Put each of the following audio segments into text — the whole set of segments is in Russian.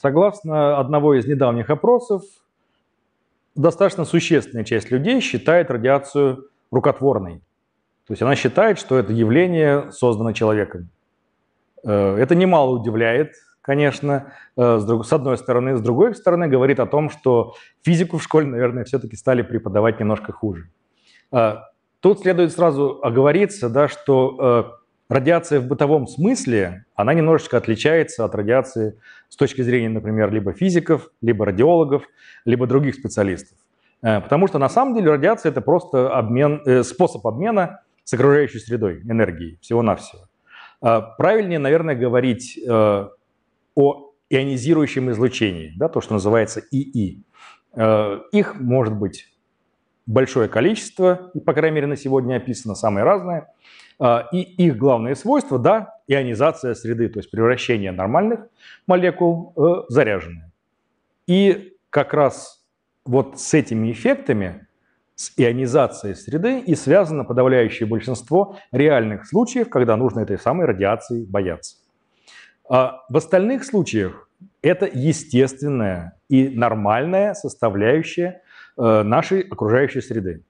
Согласно одного из недавних опросов, достаточно существенная часть людей считает радиацию рукотворной. То есть она считает, что это явление создано человеком. Э, это немало удивляет, конечно, э, с одной стороны. С другой стороны, говорит о том, что физику в школе, наверное, все-таки стали преподавать немножко хуже. Э, тут следует сразу оговориться, да, что радиация в бытовом смысле, она немножечко отличается от радиации с точки зрения, например, либо физиков, либо радиологов, либо других специалистов. Потому что на самом деле радиация – это просто обмен, способ обмена с окружающей средой энергии, всего-навсего. А, правильнее, наверное, говорить э, о ионизирующем излучении, да, то, что называется ИИ. Э, их может быть большое количество, по крайней мере, на сегодня описано самые разные. А, и их главное свойство, да, ионизация среды, то есть превращение нормальных молекул в заряженные. И как раз вот с этими эффектами с ионизацией среды и связано подавляющее большинство реальных случаев, когда нужно этой самой радиации бояться. А в остальных случаях это естественная и нормальная составляющая э, нашей окружающей среды.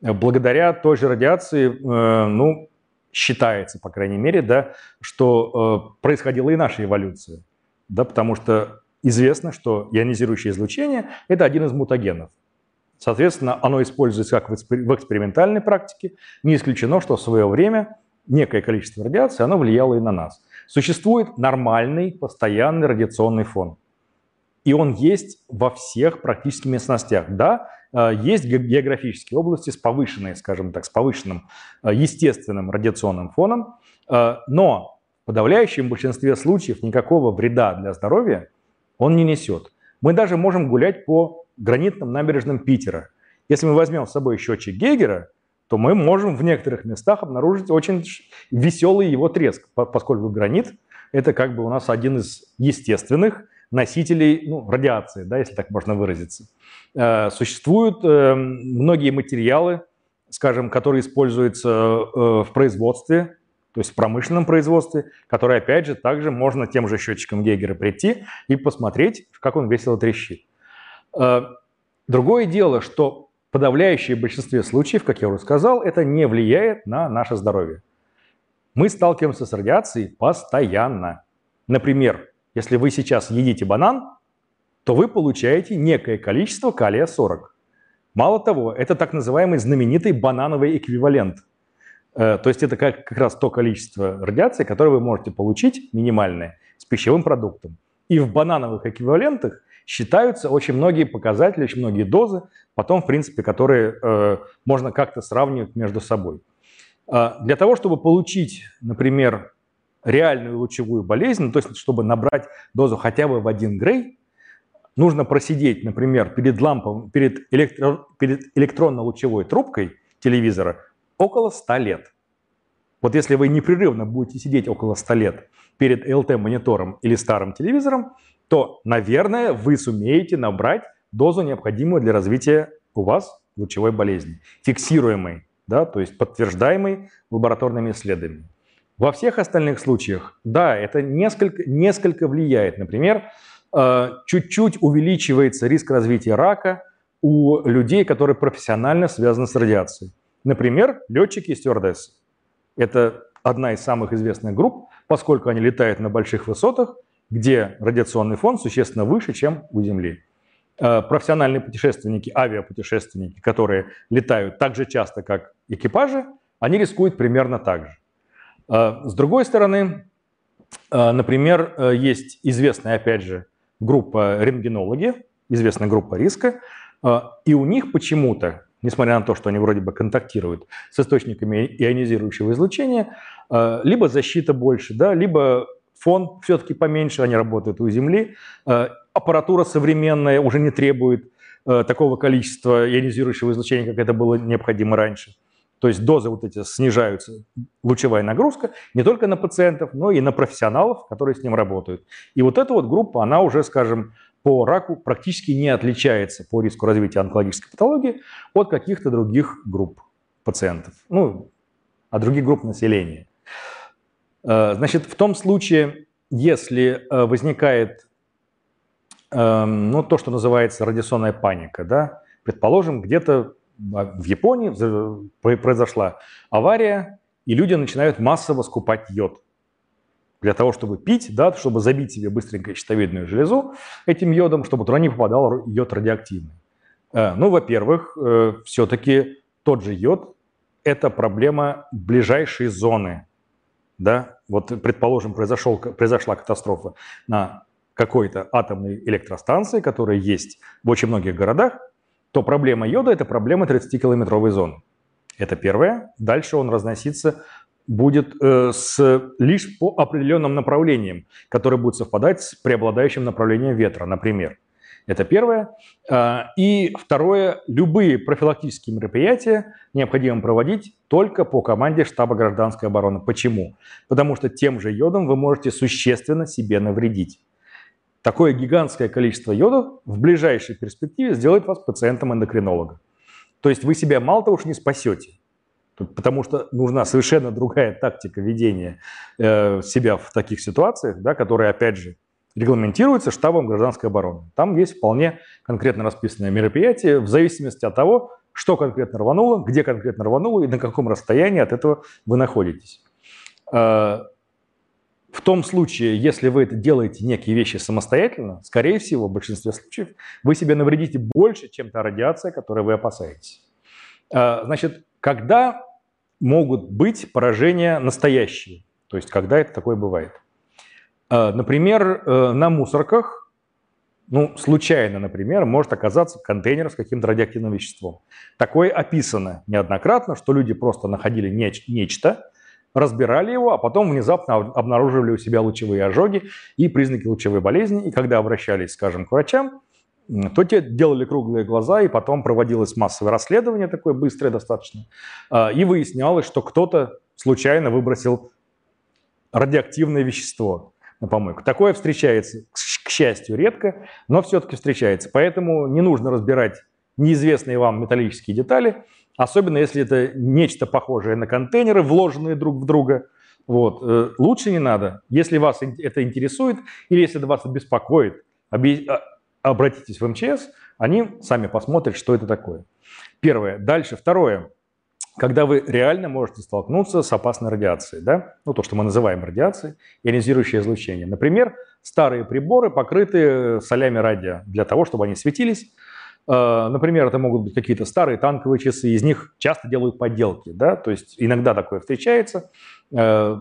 Благодаря той же радиации, э, ну, считается, по крайней мере, да, что э, происходила и наша эволюция. Да, потому что известно, что ионизирующее излучение – это один из мутагенов. Соответственно, оно используется как в экспериментальной практике. Не исключено, что в свое время некое количество радиации, оно влияло и на нас. Существует нормальный, постоянный радиационный фон. И он есть во всех практически местностях. Да, э, есть географические области с повышенной, скажем так, с повышенным э, естественным радиационным фоном, э, но в подавляющем большинстве случаев никакого вреда для здоровья он не несет. Мы даже можем гулять по гранитным набережным Питера. Если мы возьмем с собой счетчик Гейгера, то мы можем в некоторых местах обнаружить очень веселый его треск, поскольку гранит – это как бы у нас один из естественных носителей ну, радиации, да, если так можно выразиться. Э, существуют э, многие материалы, скажем, которые используются э, в производстве, то есть в промышленном производстве, которые, опять же, также можно тем же счетчиком Гейгера прийти и посмотреть, как он весело трещит. Другое дело, что подавляющее большинстве случаев, как я уже сказал, это не влияет на наше здоровье. Мы сталкиваемся с радиацией постоянно. Например, если вы сейчас едите банан, то вы получаете некое количество калия-40. Мало того, это так называемый знаменитый банановый эквивалент. Э, то есть это как, как раз то количество радиации, которое вы можете получить, минимальное, с пищевым продуктом. И в банановых эквивалентах считаются очень многие показатели, очень многие дозы, потом, в принципе, которые э, можно как-то сравнивать между собой. Э, для того, чтобы получить, например, реальную лучевую болезнь, ну, то есть чтобы набрать дозу хотя бы в 1 грей, нужно просидеть, например, перед лампом, перед, электро, перед электронно-лучевой трубкой телевизора около 100 лет. Вот если вы непрерывно будете сидеть около 100 лет перед ЛТ-монитором или старым телевизором, то, наверное, вы сумеете набрать дозу, необходимую для развития у вас лучевой болезни, фиксируемой, да, то есть подтверждаемой лабораторными исследованиями. Во всех остальных случаях, да, это несколько, несколько влияет. Например, э, чуть-чуть увеличивается риск развития рака у людей, которые профессионально связаны с радиацией. Например, летчики и стюардессы. Это одна из самых известных групп, поскольку они летают на больших высотах, где радиационный фон существенно выше, чем у Земли. Э, профессиональные путешественники, авиапутешественники, которые летают так же часто, как экипажи, они рискуют примерно так же. Э, с другой стороны, э, например, есть известная, опять же, группа рентгенологи, известная группа риска, и у них почему-то, несмотря на то, что они вроде бы контактируют с источниками ионизирующего излучения, либо защита больше, да, либо фон все-таки поменьше, они работают у Земли. Э, аппаратура современная уже не требует э, такого количества ионизирующего излучения, как это было необходимо раньше. То есть дозы вот эти снижаются, лучевая нагрузка не только на пациентов, но и на профессионалов, которые с ним работают. И вот эта вот группа, она уже, скажем, по раку практически не отличается по риску развития онкологической патологии от каких-то других групп пациентов, ну, от других групп населения. Э, значит, в том случае, если э, возникает эм, ну, то, что называется радиационная паника, да, предположим, где-то в Японии произошла авария, и люди начинают массово скупать йод для того, чтобы пить, да, чтобы забить себе быстренько щитовидную железу этим йодом, чтобы туда не попадал йод радиоактивный. Э, ну, во-первых, э, все-таки тот же йод – это проблема ближайшей зоны. Да? Вот, предположим, произошел, произошла катастрофа на какой-то атомной электростанции, которая есть в очень многих городах, то проблема йода – это проблема 30-километровой зоны. Это первое. Дальше он разносится будет э, с, лишь по определенным направлениям, которые будут совпадать с преобладающим направлением ветра, например. Это первое. А, и второе, любые профилактические мероприятия необходимо проводить только по команде штаба гражданской обороны. Почему? Потому что тем же йодом вы можете существенно себе навредить. Такое гигантское количество йода в ближайшей перспективе сделает вас пациентом эндокринолога. То есть вы себя мало того, что не спасете, потому что нужна совершенно другая тактика ведения э, себя в таких ситуациях, да, которая, опять же, регламентируется штабом гражданской обороны. Там есть вполне конкретно расписанное мероприятие в зависимости от того, что конкретно рвануло, где конкретно рвануло и на каком расстоянии от этого вы находитесь. Том случае, если вы это делаете некие вещи самостоятельно, скорее всего, в большинстве случаев, вы себе навредите больше, чем та радиация, которой вы опасаетесь. Э, значит, когда могут быть поражения настоящие. То есть, когда это такое бывает. Э, например, э, на мусорках, ну, случайно, например, может оказаться контейнер с каким-то радиоактивным веществом. Такое описано неоднократно, что люди просто находили неч- нечто, разбирали его, а потом внезапно обнаруживали у себя лучевые ожоги и признаки лучевой болезни. И когда обращались, скажем, к врачам, то те делали круглые глаза, и потом проводилось массовое расследование, такое быстрое достаточно, а, и выяснялось, что кто-то случайно выбросил радиоактивное вещество на помойку. Такое встречается, к счастью, редко, но все-таки встречается. Поэтому не нужно разбирать неизвестные вам металлические детали, особенно если это нечто похожее на контейнеры, вложенные друг в друга. Вот. Э, лучше не надо. Если вас это интересует или если это вас беспокоит, а, обратитесь в МЧС, они сами посмотрят, что это такое. Первое. Дальше. Второе. Когда вы реально можете столкнуться с опасной радиацией, да? ну то, что мы называем радиацией, ионизирующее излучение. Например, старые приборы покрыты солями радио для того, чтобы они светились. Э, например, это могут быть какие-то старые танковые часы, из них часто делают подделки, да, то есть иногда такое встречается. Э,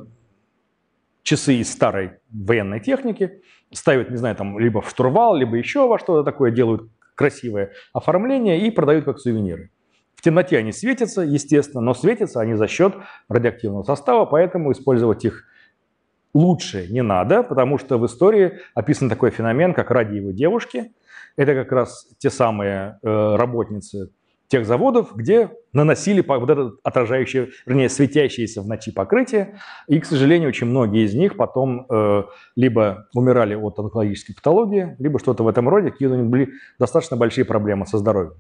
часы из старой военной техники, ставят, не знаю, там, либо в штурвал, либо еще во что-то такое, делают красивое оформление и продают как сувениры. В темноте они светятся, естественно, но светятся они за счет радиоактивного состава, поэтому использовать их лучше не надо, потому что в истории описан такой феномен, как радиевые девушки. Это как раз те самые э, работницы тех заводов, где наносили вот это отражающее, вернее, светящееся в ночи покрытие. И, к сожалению, очень многие из них потом э, либо умирали от онкологической патологии, либо что-то в этом роде, какие у них были достаточно большие проблемы со здоровьем.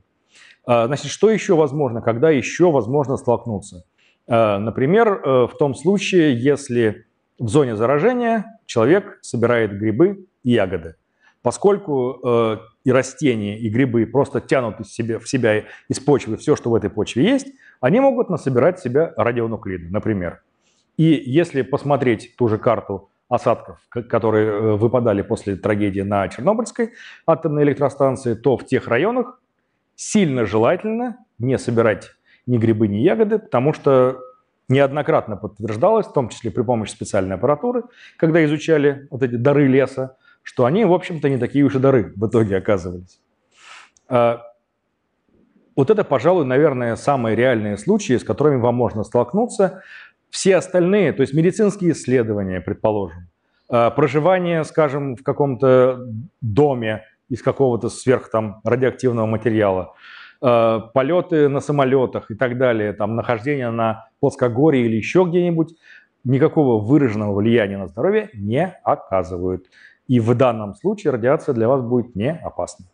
Э, значит, что еще возможно, когда еще возможно столкнуться? Э, например, э, в том случае, если в зоне заражения человек собирает грибы и ягоды. Поскольку э, и растения, и грибы просто тянут из себя, в себя из почвы все, что в этой почве есть, они могут насобирать в себя радионуклиды, например. И если посмотреть ту же карту осадков, которые э, выпадали после трагедии на Чернобыльской атомной электростанции, то в тех районах сильно желательно не собирать ни грибы, ни ягоды, потому что неоднократно подтверждалось, в том числе при помощи специальной аппаратуры, когда изучали вот эти дары леса, что они, в общем-то, не такие уж и дары в итоге оказывались. А, вот это, пожалуй, наверное, самые реальные случаи, с которыми вам можно столкнуться. Все остальные, то есть медицинские исследования, предположим, а, проживание, скажем, в каком-то доме из какого-то сверх там, радиоактивного материала, а, полеты на самолетах и так далее, там, нахождение на плоскогорье или еще где-нибудь, никакого выраженного влияния на здоровье не оказывают. И в данном случае радиация для вас будет не опасна.